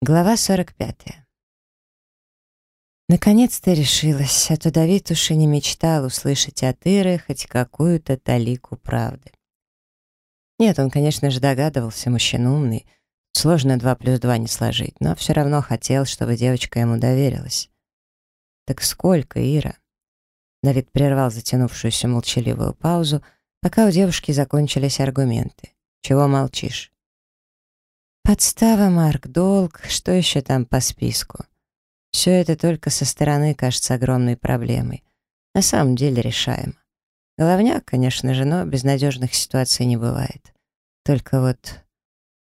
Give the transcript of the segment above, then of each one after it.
Глава 45. Наконец-то решилась, а то Давид уж и не мечтал услышать от Иры хоть какую-то талику правды. Нет, он, конечно же, догадывался, мужчина умный. Сложно два плюс два не сложить, но все равно хотел, чтобы девочка ему доверилась. «Так сколько, Ира?» Давид прервал затянувшуюся молчаливую паузу, пока у девушки закончились аргументы. «Чего молчишь?» Подстава, Марк, долг, что еще там по списку? Все это только со стороны кажется огромной проблемой. На самом деле решаемо. Головняк, конечно же, но безнадежных ситуаций не бывает. Только вот...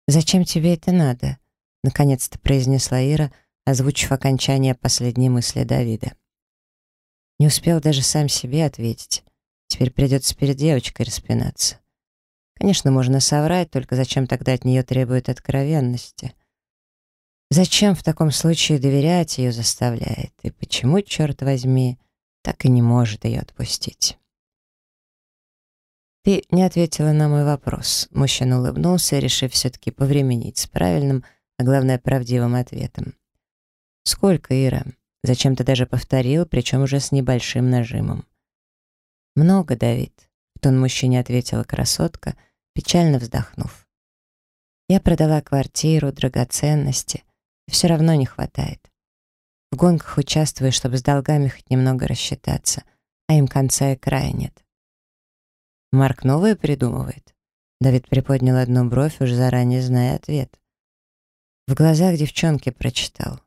«Зачем тебе это надо?» — наконец-то произнесла Ира, озвучив окончание последней мысли Давида. Не успел даже сам себе ответить. Теперь придется перед девочкой распинаться. Конечно, можно соврать, только зачем тогда от нее требует откровенности? Зачем в таком случае доверять ее заставляет? И почему, черт возьми, так и не может ее отпустить? «Ты не ответила на мой вопрос». Мужчина улыбнулся, решив все-таки повременить с правильным, а главное, правдивым ответом. «Сколько, Ира?» Зачем ты даже повторил, причем уже с небольшим нажимом. «Много, Давид», — в тон мужчине ответила красотка — печально вздохнув. Я продала квартиру, драгоценности, и все равно не хватает. В гонках участвую, чтобы с долгами хоть немного рассчитаться, а им конца и края нет. Марк новое придумывает. Давид приподнял одну бровь, уже заранее зная ответ. В глазах девчонки прочитал.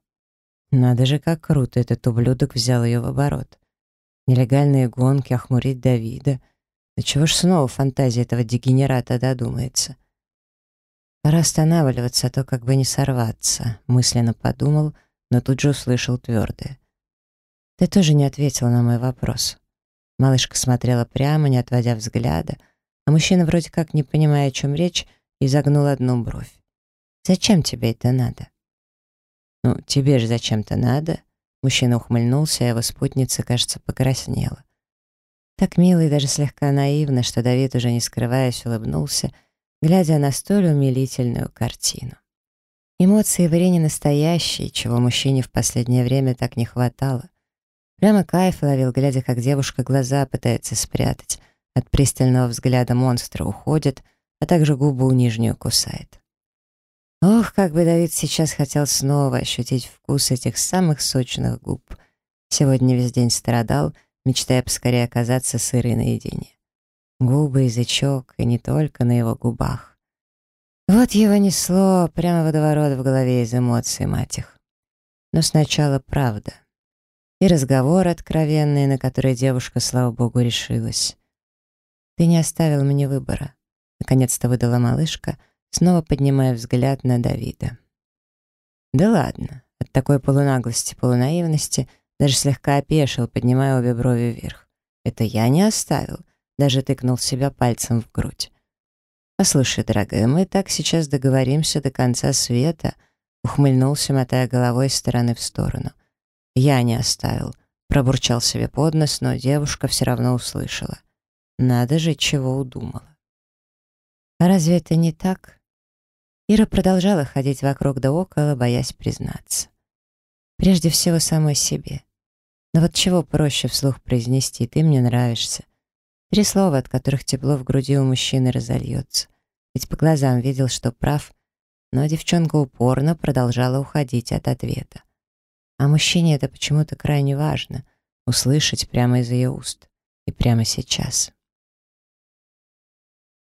Надо же, как круто этот ублюдок взял ее в оборот. Нелегальные гонки, охмурить Давида — да чего ж снова фантазия этого дегенерата додумается? Пора останавливаться, а то как бы не сорваться, мысленно подумал, но тут же услышал твердое. Ты тоже не ответила на мой вопрос. Малышка смотрела прямо, не отводя взгляда, а мужчина, вроде как не понимая, о чем речь, изогнул одну бровь. «Зачем тебе это надо?» «Ну, тебе же зачем-то надо?» Мужчина ухмыльнулся, а его спутница, кажется, покраснела. Так мило и даже слегка наивно, что Давид, уже не скрываясь, улыбнулся, глядя на столь умилительную картину. Эмоции в Ирине настоящие, чего мужчине в последнее время так не хватало. Прямо кайф ловил, глядя, как девушка глаза пытается спрятать, от пристального взгляда монстра уходит, а также губу нижнюю кусает. Ох, как бы Давид сейчас хотел снова ощутить вкус этих самых сочных губ. Сегодня весь день страдал, мечтая поскорее оказаться с Ирой наедине. Губы, язычок, и не только на его губах. Вот его несло, прямо водоворот в голове из эмоций, мать их. Но сначала правда. И разговор откровенный, на который девушка, слава богу, решилась. «Ты не оставил мне выбора», — наконец-то выдала малышка, снова поднимая взгляд на Давида. «Да ладно, от такой полунаглости, полунаивности — даже слегка опешил, поднимая обе брови вверх. «Это я не оставил», даже тыкнул себя пальцем в грудь. «Послушай, дорогая, мы так сейчас договоримся до конца света», ухмыльнулся, мотая головой из стороны в сторону. «Я не оставил», пробурчал себе под нос, но девушка все равно услышала. «Надо же, чего удумала». «А разве это не так?» Ира продолжала ходить вокруг да около, боясь признаться. Прежде всего самой себе. Но вот чего проще вслух произнести «ты мне нравишься». Три слова, от которых тепло в груди у мужчины разольется. Ведь по глазам видел, что прав, но девчонка упорно продолжала уходить от ответа. А мужчине это почему-то крайне важно — услышать прямо из ее уст. И прямо сейчас.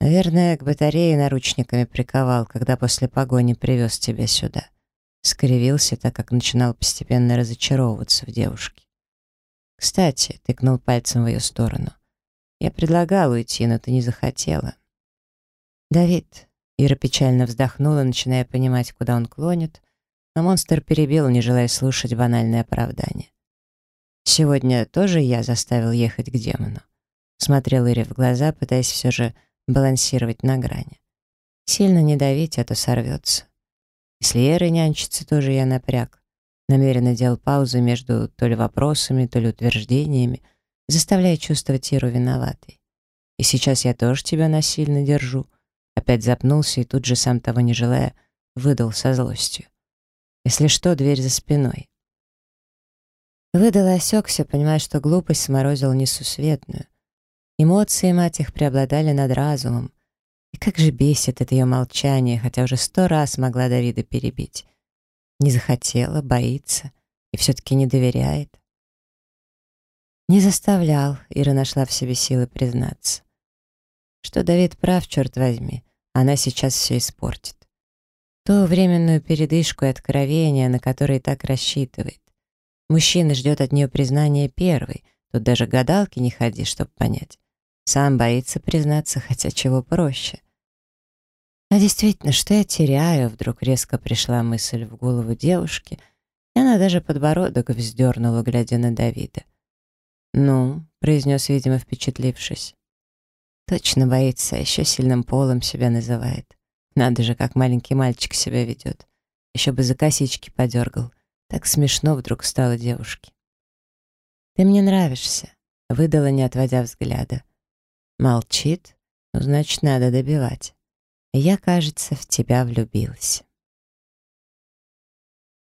Наверное, к батарее наручниками приковал, когда после погони привез тебя сюда скривился, так как начинал постепенно разочаровываться в девушке. «Кстати», — тыкнул пальцем в ее сторону, — «я предлагал уйти, но ты не захотела». «Давид», — Ира печально вздохнула, начиная понимать, куда он клонит, но монстр перебил, не желая слушать банальное оправдание. «Сегодня тоже я заставил ехать к демону», — смотрел Ире в глаза, пытаясь все же балансировать на грани. «Сильно не давить, а то сорвется». И с Лерой нянчиться тоже я напряг. Намеренно делал паузу между то ли вопросами, то ли утверждениями, заставляя чувствовать Иру виноватой. И сейчас я тоже тебя насильно держу. Опять запнулся и тут же, сам того не желая, выдал со злостью. Если что, дверь за спиной. Выдал и осекся, понимая, что глупость сморозил несусветную. Эмоции, мать их, преобладали над разумом. И как же бесит это ее молчание, хотя уже сто раз могла Давида перебить. Не захотела, боится и все-таки не доверяет. Не заставлял, Ира нашла в себе силы признаться. Что Давид прав, черт возьми, она сейчас все испортит. Ту временную передышку и откровения, на которые так рассчитывает. Мужчина ждет от нее признания первый, тут даже гадалки не ходи, чтобы понять. Сам боится признаться, хотя чего проще. А действительно, что я теряю? Вдруг резко пришла мысль в голову девушки, и она даже подбородок вздернула, глядя на Давида. «Ну», — произнес, видимо, впечатлившись. «Точно боится, еще сильным полом себя называет. Надо же, как маленький мальчик себя ведет. Еще бы за косички подергал. Так смешно вдруг стало девушке. «Ты мне нравишься», — выдала, не отводя взгляда. Молчит, ну, значит, надо добивать. Я, кажется, в тебя влюбилась.